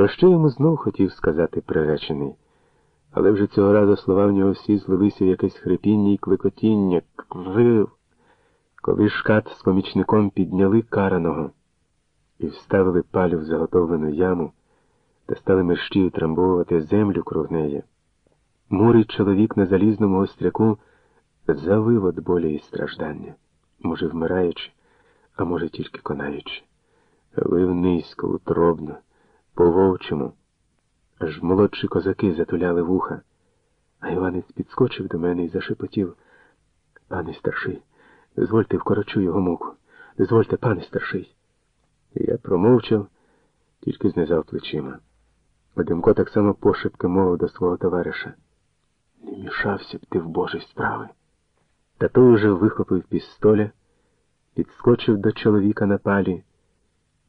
Про що йому знов хотів сказати приречений, але вже цього разу слова в нього всі злилися в якесь хрипіння і кликотіння, крив, коли шкат з помічником підняли караного і вставили палю в заготовлену яму та стали мерщі утрамбовувати землю круг неї. Мурий чоловік на залізному остряку завив від болі і страждання, може, вмираючи, а може, тільки конаючи. Вив низько, утробно, по вовчому. Аж молодші козаки затуляли вуха, а Іванець підскочив до мене і зашепотів. Пане старший, дозвольте вкорочу його муку. Дозвольте, пане старший. І я промовчав, тільки знизав плечима. Вадимко так само пошепки мовив до свого товариша. Не мішався б ти в Божі справи. Та той уже вихопив пістоля, підскочив до чоловіка на палі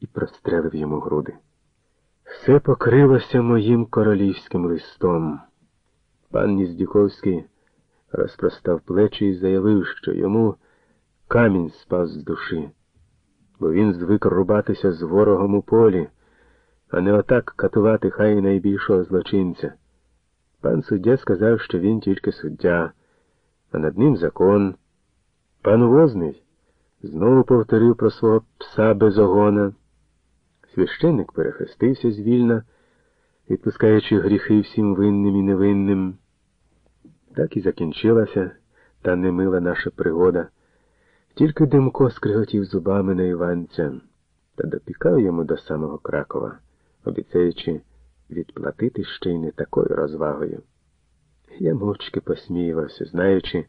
і прострелив йому груди. Все покрилося моїм королівським листом. Пан Ніздюковський розпростав плечі і заявив, що йому камінь спав з душі, бо він звик рубатися з ворогом у полі, а не отак катувати хай найбільшого злочинця. Пан суддя сказав, що він тільки суддя, а над ним закон. Пан Возний знову повторив про свого пса без огона. Священник перехрестився звільна, відпускаючи гріхи всім винним і невинним. Так і закінчилася та немила наша пригода. Тільки Демко скриготів зубами на Іванця та допікав йому до самого Кракова, обіцяючи відплатити ще й не такою розвагою. Я мовчки посміювався, знаючи,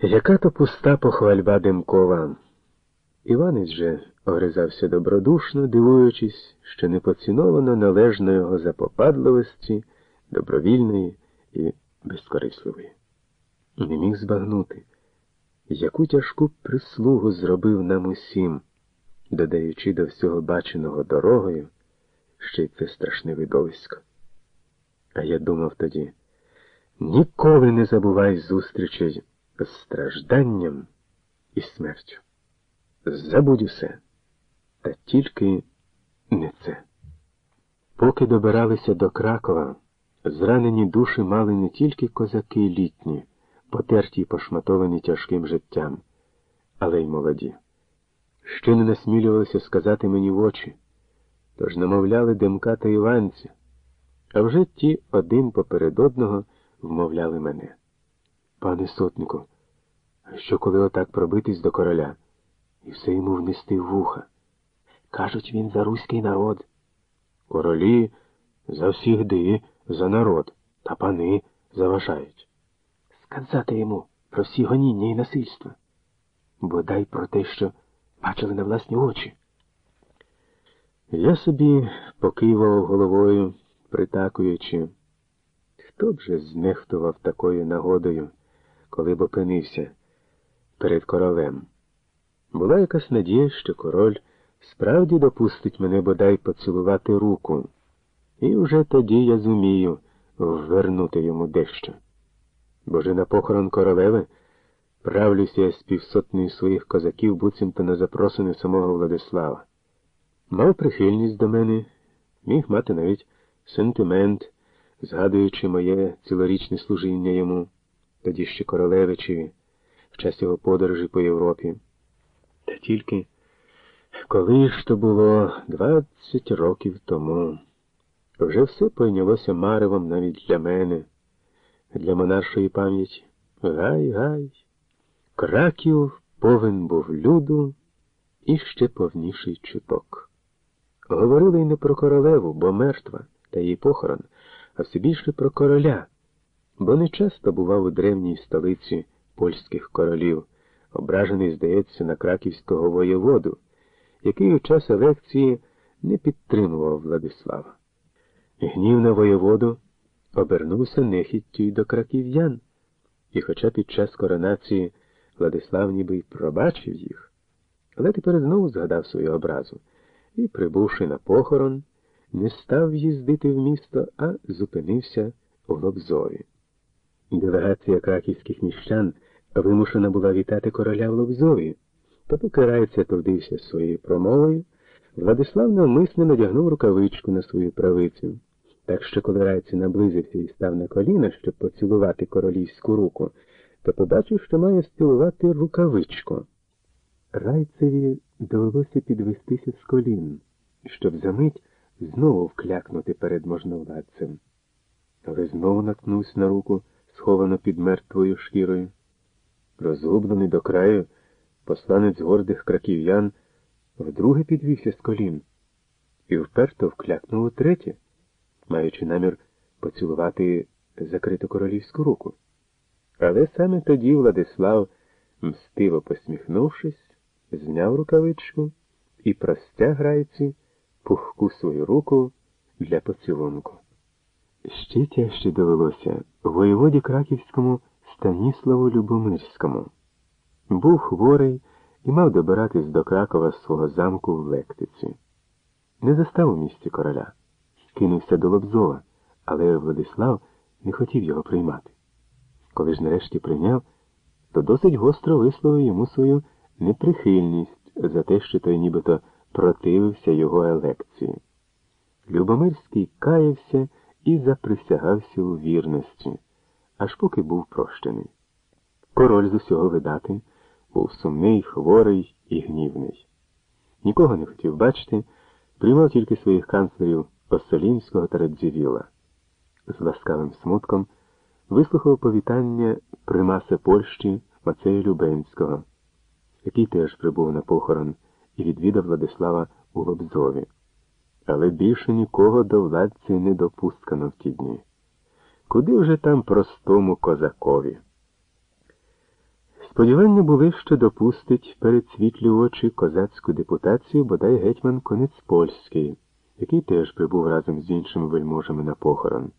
яка то пуста похвальба Демкова. Іванець же огризався добродушно, дивуючись, що не поціновано належно його запопадливості, добровільної і безкорисливої. Не міг збагнути, яку тяжку прислугу зробив нам усім, додаючи до всього баченого дорогою ще й це страшне видовисько. А я думав тоді, ніколи не забувай зустрічей з стражданням і смертю. Забудь усе, та тільки не це. Поки добиралися до Кракова, зранені душі мали не тільки козаки літні, потерті й пошматовані тяжким життям, але й молоді. Ще не насмілювалися сказати мені в очі, тож намовляли Демка та Іванця, а вже ті один поперед одного вмовляли мене. Пане сотнику, що коли отак пробитись до короля? І все йому внести в вуха. Кажуть, він за руський народ. Королі завсігди за народ, та пани заважають. Сказати йому про всі гоніння і насильства, бодай про те, що бачили на власні очі. Я собі покивав головою, притакуючи, хто б же знехтував такою нагодою, коли б опинився перед королем. Була якась надія, що король справді допустить мене бодай поцілувати руку, і вже тоді я зумію ввернути йому дещо. Бо же на похорон королеви правлюся я з півсотнею своїх козаків, буцімто на запросини самого Владислава. Мав прихильність до мене, міг мати навіть сентимент, згадуючи моє цілорічне служіння йому, тоді ще королевичеві, в час його подорожі по Європі. Та тільки коли ж то було двадцять років тому, вже все пойнялося маревом навіть для мене, для монаршої пам'яті. Гай, гай. Краків повен був люду і ще повніший чуток. Говорили й не про королеву, бо мертва, та її похорон, а все більше про короля, бо не часто бував у древній столиці польських королів ображений, здається, на краківського воєводу, який у час елекції не підтримував Владислава. Гнів на воєводу обернувся нехіттю й до краків'ян, і, хоча під час коронації Владислав ніби й пробачив їх, але тепер знову згадав свою образу і, прибувши на похорон, не став їздити в місто, а зупинився у Лобзові. Делегація краківських міщан вимушена була вітати короля в Лобзові, то поки райця трудився своєю промовою, Владислав навмисно надягнув рукавичку на свою правицю. Так що, коли райці наблизився і став на коліна, щоб поцілувати королівську руку, то побачив, що має стілувати рукавичку. Райцеві довелося підвестися з колін, щоб за мить знову вклякнути перед можновладцем. Але знову наткнувся на руку, сховану під мертвою шкірою. Розгублений до краю, посланець гордих краків'ян вдруге підвівся з колін і вперто вклякнув утретє, маючи намір поцілувати закриту королівську руку. Але саме тоді Владислав, мстиво посміхнувшись, зняв рукавичку і простяг грайці пухку свою руку для поцілунку. Ще тяжче довелося воєводі Краківському Станіславу Любомирському. Був хворий і мав добиратись до Кракова з свого замку в Лектиці. Не застав у місті короля, кинувся до Лобзова, але Владислав не хотів його приймати. Коли ж нарешті прийняв, то досить гостро висловив йому свою неприхильність за те, що той нібито противився його елекції. Любомирський каявся і заприсягався у вірності, аж поки був прощений. Король з усього видати був сумний, хворий і гнівний. Нікого не хотів бачити, приймав тільки своїх канцлерів Осолінського та Радзівіла. З ласкавим смутком вислухав повітання примаса Польщі Мацея Любенського, який теж прибув на похорон і відвідав Владислава у Лобзові. Але більше нікого до владці не допускано в ті дні. Куди вже там простому козакові? Сподівання були, що допустить перед світлі очі козацьку депутацію бодай гетьман Конець Польський, який теж прибув разом з іншими вельможами на похорон.